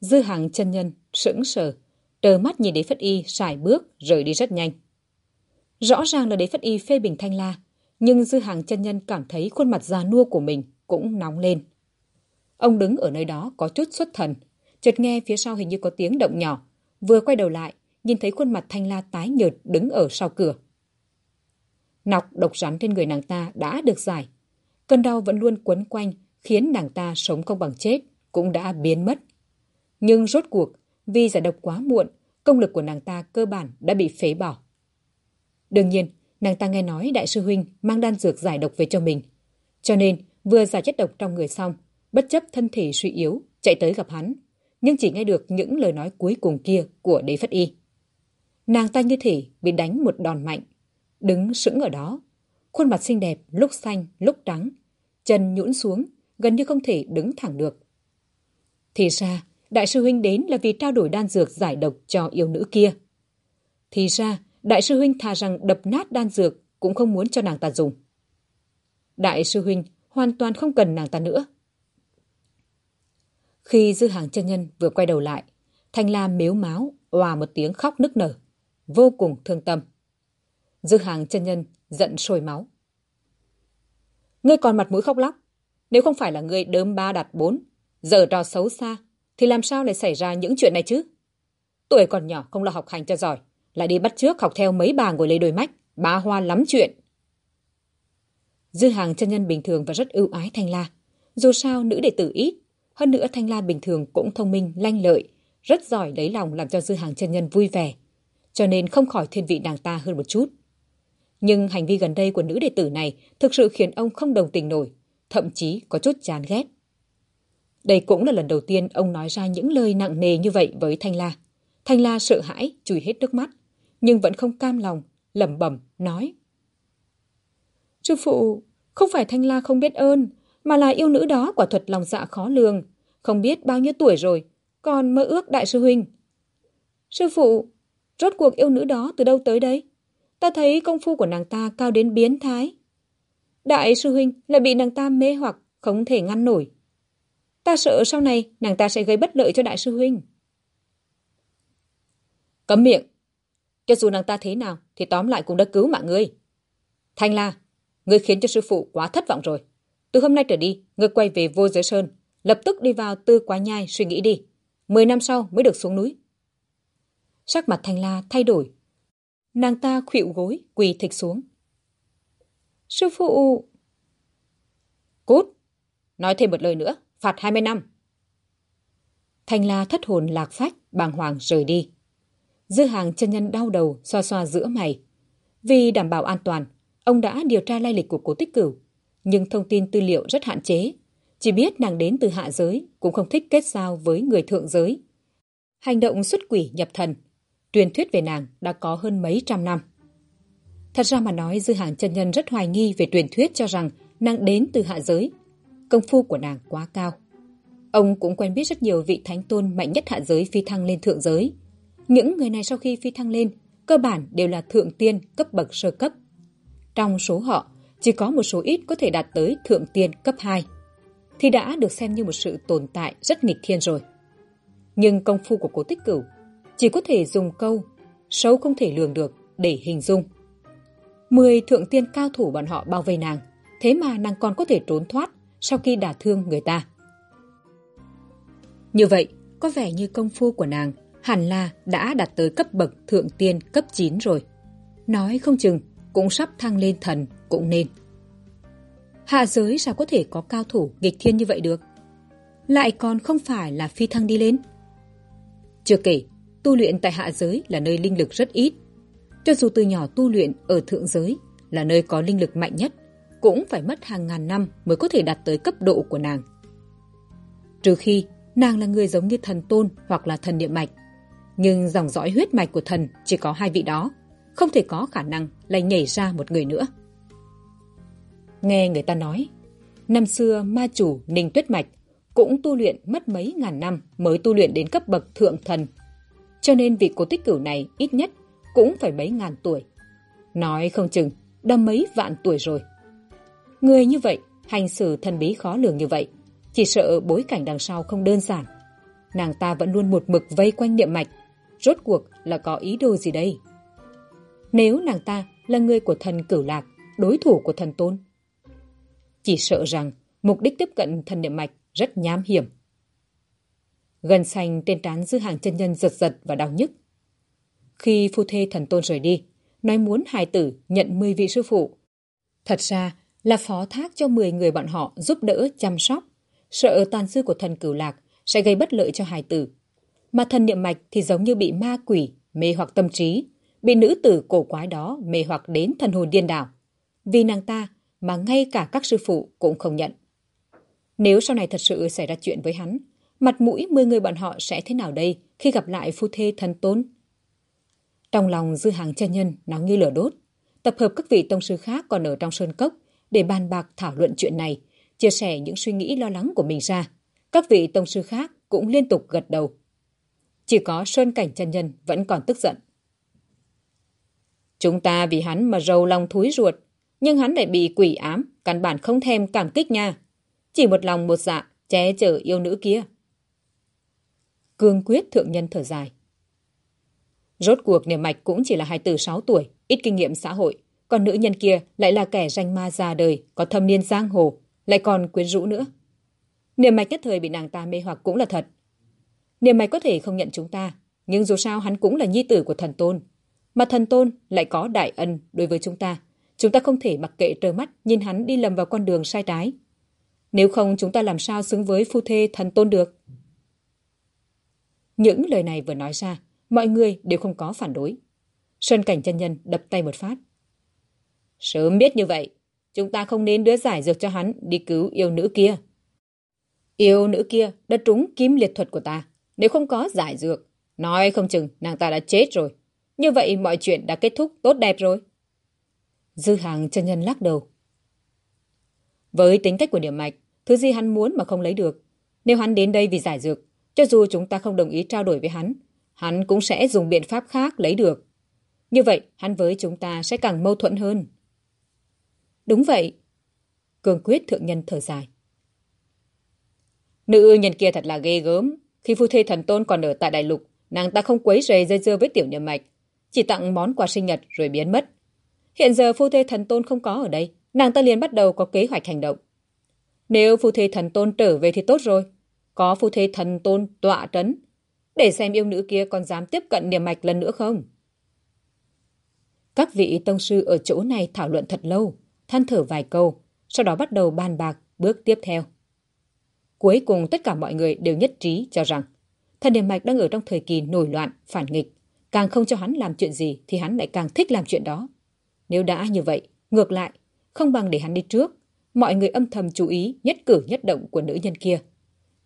Dư hàng chân nhân, sững sờ, trờ mắt nhìn đế phất y xài bước rời đi rất nhanh. Rõ ràng là đế phất y phê bình thanh la, nhưng dư hàng chân nhân cảm thấy khuôn mặt già nua của mình cũng nóng lên. Ông đứng ở nơi đó có chút xuất thần, chợt nghe phía sau hình như có tiếng động nhỏ, vừa quay đầu lại, nhìn thấy khuôn mặt thanh la tái nhợt đứng ở sau cửa. Nọc độc rắn trên người nàng ta đã được giải. Cơn đau vẫn luôn quấn quanh, khiến nàng ta sống không bằng chết, cũng đã biến mất. Nhưng rốt cuộc, vì giải độc quá muộn, công lực của nàng ta cơ bản đã bị phế bỏ. Đương nhiên, nàng ta nghe nói đại sư huynh mang đan dược giải độc về cho mình. Cho nên, vừa giải chất độc trong người xong, bất chấp thân thể suy yếu, chạy tới gặp hắn, nhưng chỉ nghe được những lời nói cuối cùng kia của đế phất y. Nàng ta như thể bị đánh một đòn mạnh, đứng sững ở đó, khuôn mặt xinh đẹp lúc xanh lúc trắng, chân nhũn xuống, gần như không thể đứng thẳng được. Thì ra, đại sư huynh đến là vì trao đổi đan dược giải độc cho yêu nữ kia. Thì ra, đại sư huynh thà rằng đập nát đan dược cũng không muốn cho nàng ta dùng. Đại sư huynh hoàn toàn không cần nàng ta nữa. Khi dư hàng chân nhân vừa quay đầu lại, Thanh Lam mếu máu, hòa một tiếng khóc nức nở, vô cùng thương tâm. Dư hàng chân nhân giận sôi máu. Ngươi còn mặt mũi khóc lóc, nếu không phải là ngươi đớm ba đặt bốn, giờ trò xấu xa, thì làm sao lại xảy ra những chuyện này chứ? Tuổi còn nhỏ không lo học hành cho giỏi, lại đi bắt trước học theo mấy bà ngồi lấy đôi mách, bá hoa lắm chuyện. Dư hàng chân nhân bình thường và rất ưu ái Thanh La. Dù sao nữ đệ tử ít, hơn nữa Thanh La bình thường cũng thông minh, lanh lợi, rất giỏi lấy lòng làm cho dư hàng chân nhân vui vẻ. Cho nên không khỏi thiên vị nàng ta hơn một chút. Nhưng hành vi gần đây của nữ đệ tử này thực sự khiến ông không đồng tình nổi, thậm chí có chút chán ghét. Đây cũng là lần đầu tiên ông nói ra những lời nặng nề như vậy với Thanh La. Thanh La sợ hãi, chùi hết nước mắt, nhưng vẫn không cam lòng, lẩm bẩm nói. Sư phụ, không phải Thanh La không biết ơn, mà là yêu nữ đó quả thuật lòng dạ khó lường, không biết bao nhiêu tuổi rồi, còn mơ ước đại sư huynh. Sư phụ, rốt cuộc yêu nữ đó từ đâu tới đấy Ta thấy công phu của nàng ta cao đến biến thái. Đại sư huynh lại bị nàng ta mê hoặc, không thể ngăn nổi. Ta sợ sau này nàng ta sẽ gây bất lợi cho đại sư huynh. Cấm miệng. Cho dù nàng ta thế nào thì tóm lại cũng đã cứu mạng ngươi. Thanh La, ngươi khiến cho sư phụ quá thất vọng rồi. Từ hôm nay trở đi, ngươi quay về vô giới sơn, lập tức đi vào tư quá nhai suy nghĩ đi. Mười năm sau mới được xuống núi. Sắc mặt Thanh La thay đổi. Nàng ta khuỵu gối, quỳ thịch xuống. Sư phụ... Cút! Nói thêm một lời nữa, phạt 20 năm. Thanh La thất hồn lạc phách, bàng hoàng rời đi. Dư hàng chân nhân đau đầu, xoa xoa giữa mày. Vì đảm bảo an toàn, ông đã điều tra lai lịch của cố tích cửu. Nhưng thông tin tư liệu rất hạn chế. Chỉ biết nàng đến từ hạ giới, cũng không thích kết giao với người thượng giới. Hành động xuất quỷ nhập thần. Truyền thuyết về nàng đã có hơn mấy trăm năm. Thật ra mà nói Dư Hàng chân nhân rất hoài nghi về truyền thuyết cho rằng nàng đến từ hạ giới. Công phu của nàng quá cao. Ông cũng quen biết rất nhiều vị thánh tôn mạnh nhất hạ giới phi thăng lên thượng giới. Những người này sau khi phi thăng lên, cơ bản đều là thượng tiên cấp bậc sơ cấp. Trong số họ, chỉ có một số ít có thể đạt tới thượng tiên cấp 2, thì đã được xem như một sự tồn tại rất nghịch thiên rồi. Nhưng công phu của cố tích cửu chỉ có thể dùng câu sâu không thể lường được để hình dung. Mười thượng tiên cao thủ bọn họ bao vây nàng, thế mà nàng còn có thể trốn thoát sau khi đả thương người ta. Như vậy, có vẻ như công phu của nàng hẳn là đã đạt tới cấp bậc thượng tiên cấp 9 rồi. Nói không chừng cũng sắp thăng lên thần cũng nên. Hạ giới sao có thể có cao thủ nghịch thiên như vậy được? Lại còn không phải là phi thăng đi lên. Chưa kể, tu luyện tại hạ giới là nơi linh lực rất ít. Cho dù từ nhỏ tu luyện ở thượng giới là nơi có linh lực mạnh nhất, cũng phải mất hàng ngàn năm mới có thể đạt tới cấp độ của nàng. Trừ khi nàng là người giống như thần tôn hoặc là thần địa mạch. Nhưng dòng dõi huyết mạch của thần chỉ có hai vị đó, không thể có khả năng lại nhảy ra một người nữa. Nghe người ta nói, năm xưa ma chủ Ninh Tuyết Mạch cũng tu luyện mất mấy ngàn năm mới tu luyện đến cấp bậc thượng thần. Cho nên vị cố tích cửu này ít nhất cũng phải mấy ngàn tuổi. Nói không chừng, đã mấy vạn tuổi rồi. Người như vậy, hành xử thần bí khó lường như vậy, chỉ sợ bối cảnh đằng sau không đơn giản. Nàng ta vẫn luôn một mực vây quanh niệm mạch, rốt cuộc là có ý đồ gì đây? Nếu nàng ta là người của thần cửu lạc, đối thủ của thần tôn, chỉ sợ rằng mục đích tiếp cận thần niệm mạch rất nham hiểm. Gần xanh trên trán dư hàng chân nhân giật giật và đau nhức. Khi phu thê thần tôn rời đi, nói muốn hài tử nhận 10 vị sư phụ. Thật ra là phó thác cho 10 người bọn họ giúp đỡ chăm sóc, sợ tàn dư của thần cửu lạc sẽ gây bất lợi cho hài tử. Mà thần niệm mạch thì giống như bị ma quỷ, mê hoặc tâm trí, bị nữ tử cổ quái đó mê hoặc đến thần hồn điên đảo. Vì nàng ta mà ngay cả các sư phụ cũng không nhận. Nếu sau này thật sự xảy ra chuyện với hắn, mặt mũi 10 người bọn họ sẽ thế nào đây khi gặp lại phu thê thần tôn? Trong lòng dư hàng chân nhân nóng như lửa đốt, tập hợp các vị tông sư khác còn ở trong sơn cốc để bàn bạc thảo luận chuyện này, chia sẻ những suy nghĩ lo lắng của mình ra. Các vị tông sư khác cũng liên tục gật đầu. Chỉ có Sơn Cảnh chân nhân vẫn còn tức giận. Chúng ta vì hắn mà rầu lòng thúi ruột, nhưng hắn lại bị quỷ ám, căn bản không thèm cảm kích nha. Chỉ một lòng một dạ, che chở yêu nữ kia. Cương quyết thượng nhân thở dài. Rốt cuộc niềm mạch cũng chỉ là hai từ sáu tuổi, ít kinh nghiệm xã hội. Còn nữ nhân kia lại là kẻ danh ma già đời, có thâm niên giang hồ, lại còn quyến rũ nữa. niềm mạch nhất thời bị nàng ta mê hoặc cũng là thật. niềm mạch có thể không nhận chúng ta, nhưng dù sao hắn cũng là nhi tử của thần tôn. Mà thần tôn lại có đại ân đối với chúng ta. Chúng ta không thể mặc kệ trơ mắt nhìn hắn đi lầm vào con đường sai trái. Nếu không chúng ta làm sao xứng với phu thê thần tôn được? Những lời này vừa nói ra, mọi người đều không có phản đối. Sơn cảnh chân nhân đập tay một phát. Sớm biết như vậy, chúng ta không nên đưa giải dược cho hắn đi cứu yêu nữ kia. Yêu nữ kia đã trúng kiếm liệt thuật của ta. Nếu không có giải dược, nói không chừng nàng ta đã chết rồi. Như vậy mọi chuyện đã kết thúc tốt đẹp rồi. Dư hàng chân nhân lắc đầu. Với tính cách của điểm mạch, thứ gì hắn muốn mà không lấy được. Nếu hắn đến đây vì giải dược, cho dù chúng ta không đồng ý trao đổi với hắn, hắn cũng sẽ dùng biện pháp khác lấy được. Như vậy, hắn với chúng ta sẽ càng mâu thuẫn hơn. Đúng vậy. Cường quyết thượng nhân thở dài. Nữ nhân kia thật là ghê gớm. Khi phu thê thần tôn còn ở tại đại lục, nàng ta không quấy rầy dây dưa với tiểu nhân mạch, chỉ tặng món quà sinh nhật rồi biến mất. Hiện giờ phu thê thần tôn không có ở đây, nàng ta liền bắt đầu có kế hoạch hành động. Nếu phu thê thần tôn trở về thì tốt rồi. Có phu thê thần tôn tọa trấn, để xem yêu nữ kia còn dám tiếp cận niềm mạch lần nữa không. Các vị tông sư ở chỗ này thảo luận thật lâu, than thở vài câu, sau đó bắt đầu bàn bạc bước tiếp theo. Cuối cùng tất cả mọi người đều nhất trí cho rằng thần niệm mạch đang ở trong thời kỳ nổi loạn, phản nghịch. Càng không cho hắn làm chuyện gì thì hắn lại càng thích làm chuyện đó. Nếu đã như vậy, ngược lại, không bằng để hắn đi trước. Mọi người âm thầm chú ý nhất cử nhất động của nữ nhân kia.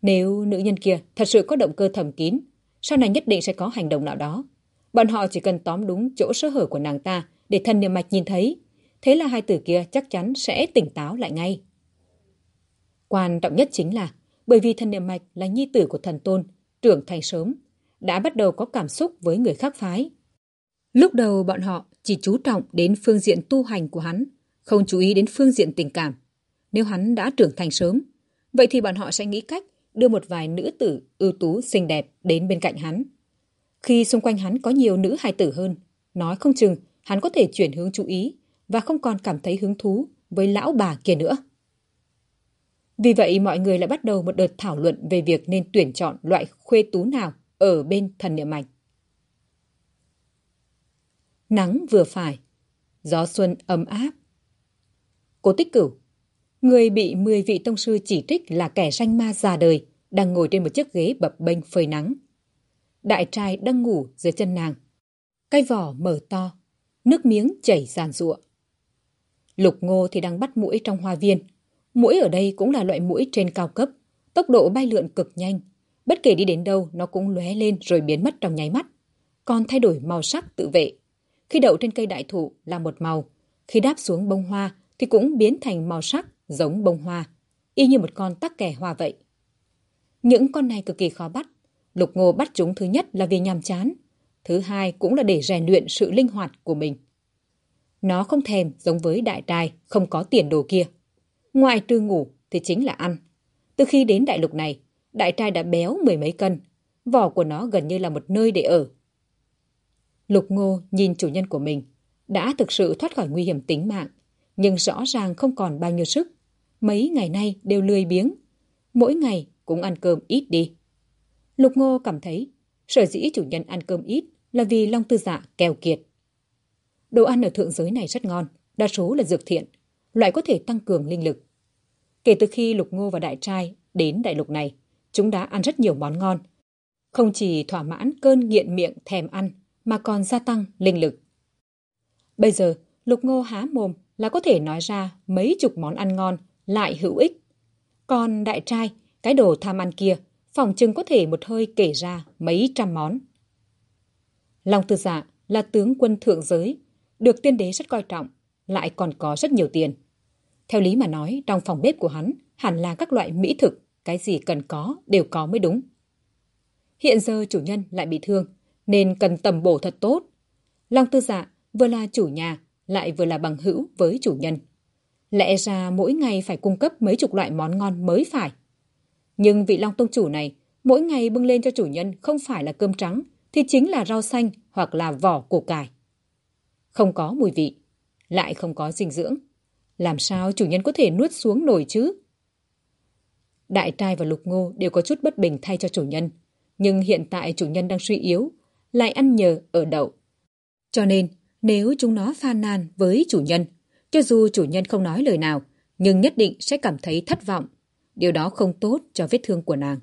Nếu nữ nhân kia thật sự có động cơ thầm kín, sau này nhất định sẽ có hành động nào đó. Bọn họ chỉ cần tóm đúng chỗ sơ hở của nàng ta để thân niệm mạch nhìn thấy. Thế là hai tử kia chắc chắn sẽ tỉnh táo lại ngay. Quan trọng nhất chính là bởi vì thần niệm mạch là nhi tử của thần tôn, trưởng thành sớm, đã bắt đầu có cảm xúc với người khác phái. Lúc đầu bọn họ chỉ chú trọng đến phương diện tu hành của hắn, không chú ý đến phương diện tình cảm. Nếu hắn đã trưởng thành sớm, vậy thì bọn họ sẽ nghĩ cách đưa một vài nữ tử ưu tú xinh đẹp đến bên cạnh hắn. Khi xung quanh hắn có nhiều nữ hài tử hơn, nói không chừng hắn có thể chuyển hướng chú ý và không còn cảm thấy hứng thú với lão bà kia nữa. Vì vậy mọi người lại bắt đầu một đợt thảo luận về việc nên tuyển chọn loại khuê tú nào ở bên thần niệm mạch. Nắng vừa phải, gió xuân ấm áp. Cố tích cửu, người bị 10 vị tông sư chỉ trích là kẻ ranh ma già đời, đang ngồi trên một chiếc ghế bập bênh phơi nắng. Đại trai đang ngủ dưới chân nàng. Cái vỏ mở to, nước miếng chảy giàn ruộng. Lục ngô thì đang bắt mũi trong hoa viên. Mũi ở đây cũng là loại mũi trên cao cấp, tốc độ bay lượn cực nhanh. Bất kể đi đến đâu nó cũng lóe lên rồi biến mất trong nháy mắt. Còn thay đổi màu sắc tự vệ. Khi đậu trên cây đại thụ là một màu, khi đáp xuống bông hoa thì cũng biến thành màu sắc giống bông hoa, y như một con tắc kè hoa vậy. Những con này cực kỳ khó bắt. Lục Ngô bắt chúng thứ nhất là vì nhàm chán, thứ hai cũng là để rèn luyện sự linh hoạt của mình. Nó không thèm giống với đại trai không có tiền đồ kia. Ngoài trừ ngủ thì chính là ăn. Từ khi đến đại lục này, đại trai đã béo mười mấy cân. Vỏ của nó gần như là một nơi để ở. Lục ngô nhìn chủ nhân của mình, đã thực sự thoát khỏi nguy hiểm tính mạng, nhưng rõ ràng không còn bao nhiêu sức. Mấy ngày nay đều lười biếng, mỗi ngày cũng ăn cơm ít đi. Lục ngô cảm thấy, sở dĩ chủ nhân ăn cơm ít là vì Long Tư Dạ keo kiệt. Đồ ăn ở thượng giới này rất ngon, đa số là dược thiện, loại có thể tăng cường linh lực. Kể từ khi Lục Ngô và Đại Trai đến đại lục này, chúng đã ăn rất nhiều món ngon. Không chỉ thỏa mãn cơn nghiện miệng thèm ăn, mà còn gia tăng linh lực. Bây giờ, Lục Ngô há mồm là có thể nói ra mấy chục món ăn ngon lại hữu ích. Còn đại trai, cái đồ tham ăn kia, phòng chừng có thể một hơi kể ra mấy trăm món. Long Tư Dạ là tướng quân thượng giới, được tiên đế rất coi trọng, lại còn có rất nhiều tiền. Theo lý mà nói, trong phòng bếp của hắn hẳn là các loại mỹ thực, cái gì cần có đều có mới đúng. Hiện giờ chủ nhân lại bị thương, nên cần tầm bổ thật tốt. Long tư dạ vừa là chủ nhà, lại vừa là bằng hữu với chủ nhân. Lẽ ra mỗi ngày phải cung cấp mấy chục loại món ngon mới phải. Nhưng vị Long Tông chủ này, mỗi ngày bưng lên cho chủ nhân không phải là cơm trắng, thì chính là rau xanh hoặc là vỏ củ cải. Không có mùi vị, lại không có dinh dưỡng. Làm sao chủ nhân có thể nuốt xuống nổi chứ? Đại trai và lục ngô đều có chút bất bình thay cho chủ nhân. Nhưng hiện tại chủ nhân đang suy yếu, lại ăn nhờ ở đậu. Cho nên, nếu chúng nó phàn nàn với chủ nhân, cho dù chủ nhân không nói lời nào, nhưng nhất định sẽ cảm thấy thất vọng. Điều đó không tốt cho vết thương của nàng.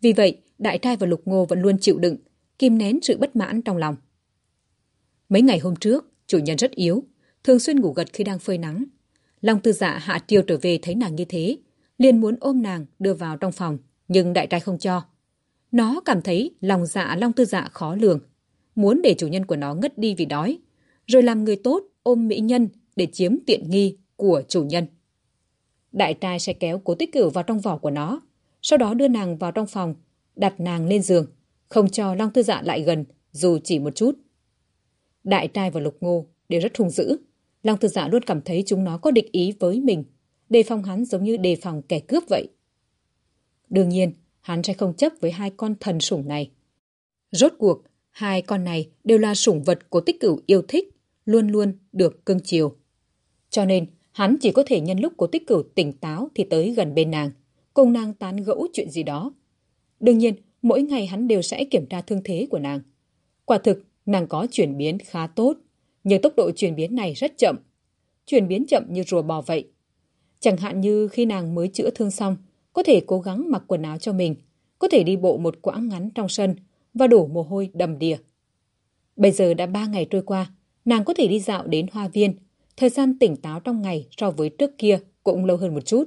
Vì vậy, đại trai và lục ngô vẫn luôn chịu đựng, kìm nén sự bất mãn trong lòng. Mấy ngày hôm trước, chủ nhân rất yếu, thường xuyên ngủ gật khi đang phơi nắng. Long tư dạ hạ tiêu trở về thấy nàng như thế, liền muốn ôm nàng đưa vào trong phòng, nhưng đại trai không cho. Nó cảm thấy lòng dạ Long Tư Dạ khó lường, muốn để chủ nhân của nó ngất đi vì đói, rồi làm người tốt ôm mỹ nhân để chiếm tiện nghi của chủ nhân. Đại trai sẽ kéo cố tích cửu vào trong vỏ của nó, sau đó đưa nàng vào trong phòng, đặt nàng lên giường, không cho Long Tư Dạ lại gần dù chỉ một chút. Đại trai và Lục Ngô đều rất hung dữ. Long Tư Dạ luôn cảm thấy chúng nó có địch ý với mình, đề phòng hắn giống như đề phòng kẻ cướp vậy. Đương nhiên, hắn sẽ không chấp với hai con thần sủng này. Rốt cuộc, hai con này đều là sủng vật của tích cửu yêu thích, luôn luôn được cưng chiều. Cho nên, hắn chỉ có thể nhân lúc của tích cửu tỉnh táo thì tới gần bên nàng, cùng nàng tán gẫu chuyện gì đó. Đương nhiên, mỗi ngày hắn đều sẽ kiểm tra thương thế của nàng. Quả thực, nàng có chuyển biến khá tốt, nhưng tốc độ chuyển biến này rất chậm. Chuyển biến chậm như rùa bò vậy. Chẳng hạn như khi nàng mới chữa thương xong, có thể cố gắng mặc quần áo cho mình, có thể đi bộ một quãng ngắn trong sân và đổ mồ hôi đầm đìa. Bây giờ đã ba ngày trôi qua, nàng có thể đi dạo đến hoa viên, thời gian tỉnh táo trong ngày so với trước kia cũng lâu hơn một chút.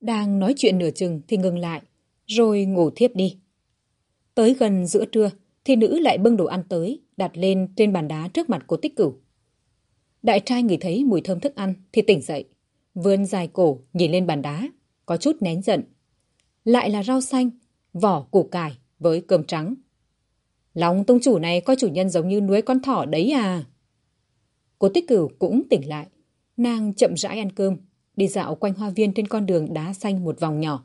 Đang nói chuyện nửa chừng thì ngừng lại, rồi ngủ thiếp đi. Tới gần giữa trưa thì nữ lại bưng đồ ăn tới, đặt lên trên bàn đá trước mặt của tích cửu. Đại trai ngửi thấy mùi thơm thức ăn thì tỉnh dậy, vươn dài cổ nhìn lên bàn đá có chút nén giận. lại là rau xanh, vỏ củ cải với cơm trắng. Lòng tông chủ này coi chủ nhân giống như nuôi con thỏ đấy à. Cô tích cửu cũng tỉnh lại. Nàng chậm rãi ăn cơm, đi dạo quanh hoa viên trên con đường đá xanh một vòng nhỏ.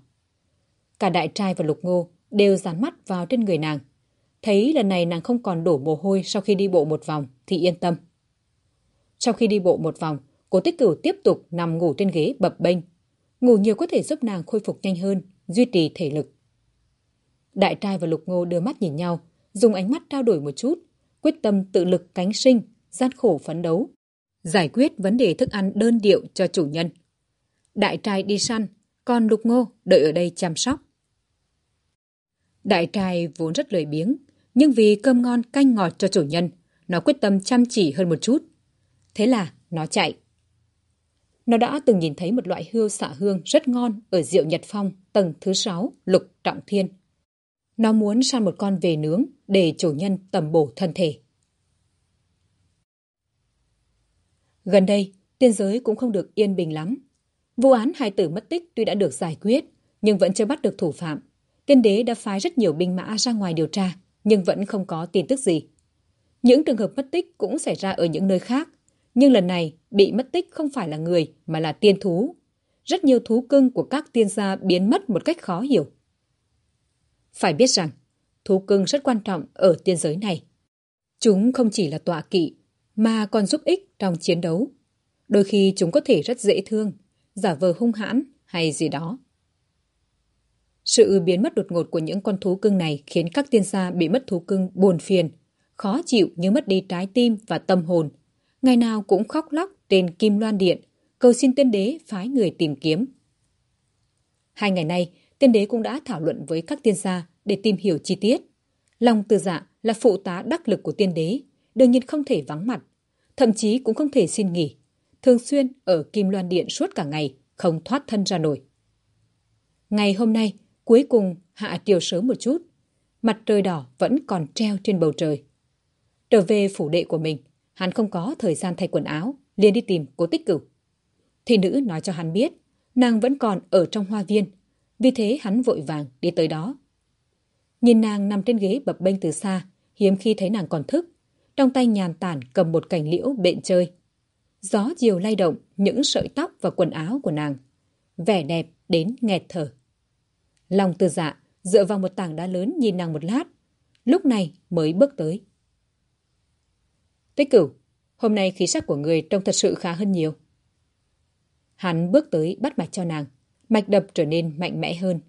Cả đại trai và lục ngô đều dán mắt vào trên người nàng. Thấy lần này nàng không còn đổ mồ hôi sau khi đi bộ một vòng thì yên tâm. Sau khi đi bộ một vòng, cố tích cửu tiếp tục nằm ngủ trên ghế bập bênh. Ngủ nhiều có thể giúp nàng khôi phục nhanh hơn, duy trì thể lực. Đại trai và lục ngô đưa mắt nhìn nhau, dùng ánh mắt trao đổi một chút, quyết tâm tự lực cánh sinh, gian khổ phấn đấu. Giải quyết vấn đề thức ăn đơn điệu cho chủ nhân. Đại trai đi săn, còn lục ngô đợi ở đây chăm sóc. Đại trai vốn rất lười biếng, nhưng vì cơm ngon canh ngọt cho chủ nhân, nó quyết tâm chăm chỉ hơn một chút. Thế là nó chạy. Nó đã từng nhìn thấy một loại hươu xạ hương rất ngon ở Diệu Nhật Phong, tầng thứ 6, Lục Trọng Thiên. Nó muốn săn một con về nướng để chủ nhân tầm bổ thân thể. Gần đây, tiên giới cũng không được yên bình lắm. Vụ án hai tử mất tích tuy đã được giải quyết, nhưng vẫn chưa bắt được thủ phạm. Tiên đế đã phái rất nhiều binh mã ra ngoài điều tra, nhưng vẫn không có tin tức gì. Những trường hợp mất tích cũng xảy ra ở những nơi khác, nhưng lần này bị mất tích không phải là người mà là tiên thú. Rất nhiều thú cưng của các tiên gia biến mất một cách khó hiểu. Phải biết rằng, thú cưng rất quan trọng ở tiên giới này. Chúng không chỉ là tọa kỵ, mà còn giúp ích trong chiến đấu. Đôi khi chúng có thể rất dễ thương, giả vờ hung hãn hay gì đó. Sự biến mất đột ngột của những con thú cưng này khiến các tiên gia bị mất thú cưng buồn phiền, khó chịu như mất đi trái tim và tâm hồn. Ngày nào cũng khóc lóc trên Kim Loan Điện, cầu xin tiên đế phái người tìm kiếm. Hai ngày nay, tiên đế cũng đã thảo luận với các tiên gia để tìm hiểu chi tiết. Long Tư Dạ là phụ tá đắc lực của tiên đế, đương nhiên không thể vắng mặt, thậm chí cũng không thể xin nghỉ. Thường xuyên ở Kim Loan Điện suốt cả ngày, không thoát thân ra nổi. Ngày hôm nay, cuối cùng hạ chiều sớm một chút, mặt trời đỏ vẫn còn treo trên bầu trời. Trở về phủ đệ của mình, hắn không có thời gian thay quần áo, liền đi tìm cố tích cửu. Thị nữ nói cho hắn biết, nàng vẫn còn ở trong hoa viên, vì thế hắn vội vàng đi tới đó. Nhìn nàng nằm trên ghế bập bênh từ xa, hiếm khi thấy nàng còn thức, trong tay nhàn tản cầm một cành liễu bện chơi. Gió chiều lay động những sợi tóc và quần áo của nàng. Vẻ đẹp đến nghẹt thở. Lòng từ dạ dựa vào một tảng đá lớn nhìn nàng một lát, lúc này mới bước tới. Tích cửu, hôm nay khí sắc của người trông thật sự khá hơn nhiều. Hắn bước tới bắt mạch cho nàng, mạch đập trở nên mạnh mẽ hơn.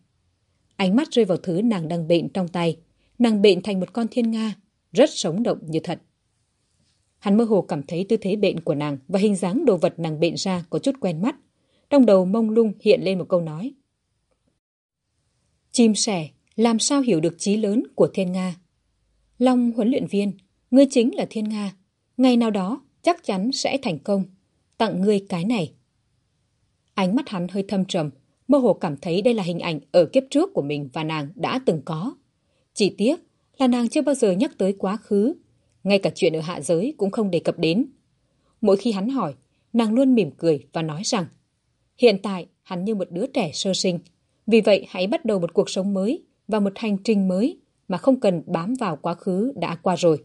Ánh mắt rơi vào thứ nàng đang bệnh trong tay, nàng bệnh thành một con thiên nga, rất sống động như thật. Hắn mơ hồ cảm thấy tư thế bệnh của nàng và hình dáng đồ vật nàng bệnh ra có chút quen mắt. Trong đầu mông lung hiện lên một câu nói. Chim sẻ, làm sao hiểu được trí lớn của thiên Nga? Long huấn luyện viên, ngươi chính là thiên Nga. Ngày nào đó chắc chắn sẽ thành công. Tặng ngươi cái này. Ánh mắt hắn hơi thâm trầm, mơ hồ cảm thấy đây là hình ảnh ở kiếp trước của mình và nàng đã từng có. Chỉ tiếc là nàng chưa bao giờ nhắc tới quá khứ ngay cả chuyện ở hạ giới cũng không đề cập đến. Mỗi khi hắn hỏi, nàng luôn mỉm cười và nói rằng hiện tại hắn như một đứa trẻ sơ sinh, vì vậy hãy bắt đầu một cuộc sống mới và một hành trình mới mà không cần bám vào quá khứ đã qua rồi.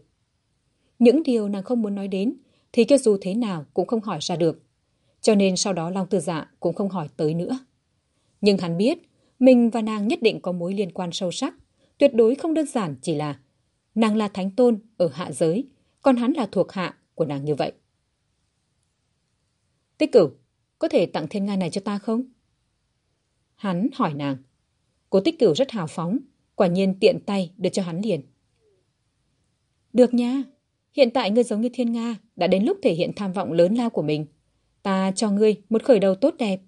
Những điều nàng không muốn nói đến thì cho dù thế nào cũng không hỏi ra được. Cho nên sau đó Long Tư Dạ cũng không hỏi tới nữa. Nhưng hắn biết mình và nàng nhất định có mối liên quan sâu sắc, tuyệt đối không đơn giản chỉ là Nàng là thánh tôn ở hạ giới, còn hắn là thuộc hạ của nàng như vậy. Tích cửu, có thể tặng thiên nga này cho ta không? Hắn hỏi nàng. Cô tích cửu rất hào phóng, quả nhiên tiện tay đưa cho hắn liền. Được nha, hiện tại ngươi giống như thiên nga, đã đến lúc thể hiện tham vọng lớn lao của mình. Ta cho ngươi một khởi đầu tốt đẹp.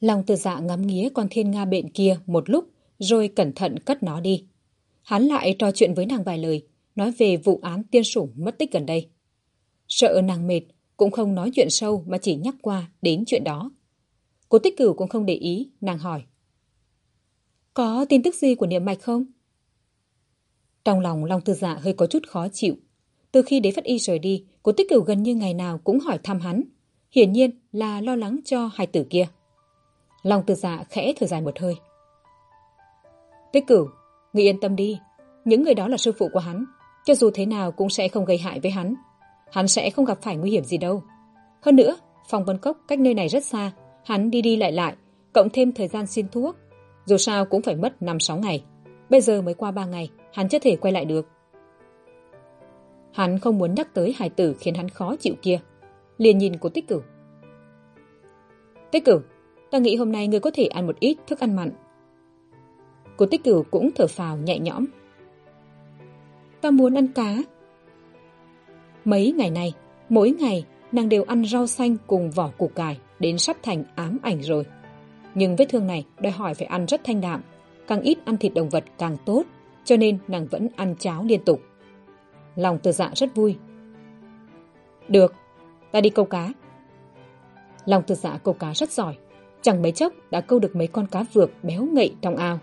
Lòng từ dạ ngắm nghía con thiên nga bệnh kia một lúc, rồi cẩn thận cất nó đi. Hắn lại trò chuyện với nàng vài lời, nói về vụ án tiên sủng mất tích gần đây. Sợ nàng mệt, cũng không nói chuyện sâu mà chỉ nhắc qua đến chuyện đó. Cô tích cửu cũng không để ý, nàng hỏi. Có tin tức gì của niệm mạch không? Trong lòng Long Tư Dạ hơi có chút khó chịu. Từ khi đế phất y rời đi, cố tích cửu gần như ngày nào cũng hỏi thăm hắn. Hiển nhiên là lo lắng cho hai tử kia. Lòng từ Dạ khẽ thở dài một hơi. tích cửu người yên tâm đi. Những người đó là sư phụ của hắn. Cho dù thế nào cũng sẽ không gây hại với hắn. Hắn sẽ không gặp phải nguy hiểm gì đâu. Hơn nữa phòng vân cốc cách nơi này rất xa. Hắn đi đi lại lại cộng thêm thời gian xin thuốc. Dù sao cũng phải mất năm sáu ngày. Bây giờ mới qua ba ngày hắn chưa thể quay lại được hắn không muốn nhắc tới hài tử khiến hắn khó chịu kia. Liền nhìn cô tích cửu. Tích cửu, ta nghĩ hôm nay ngươi có thể ăn một ít thức ăn mặn. Cô tích cửu cũng thở phào nhẹ nhõm. Ta muốn ăn cá. Mấy ngày nay, mỗi ngày, nàng đều ăn rau xanh cùng vỏ củ cải đến sắp thành ám ảnh rồi. Nhưng vết thương này đòi hỏi phải ăn rất thanh đạm, càng ít ăn thịt động vật càng tốt, cho nên nàng vẫn ăn cháo liên tục lòng từ dạ rất vui. Được, ta đi câu cá. Lòng từ dạ câu cá rất giỏi. Chẳng mấy chốc đã câu được mấy con cá vược béo ngậy trong ao.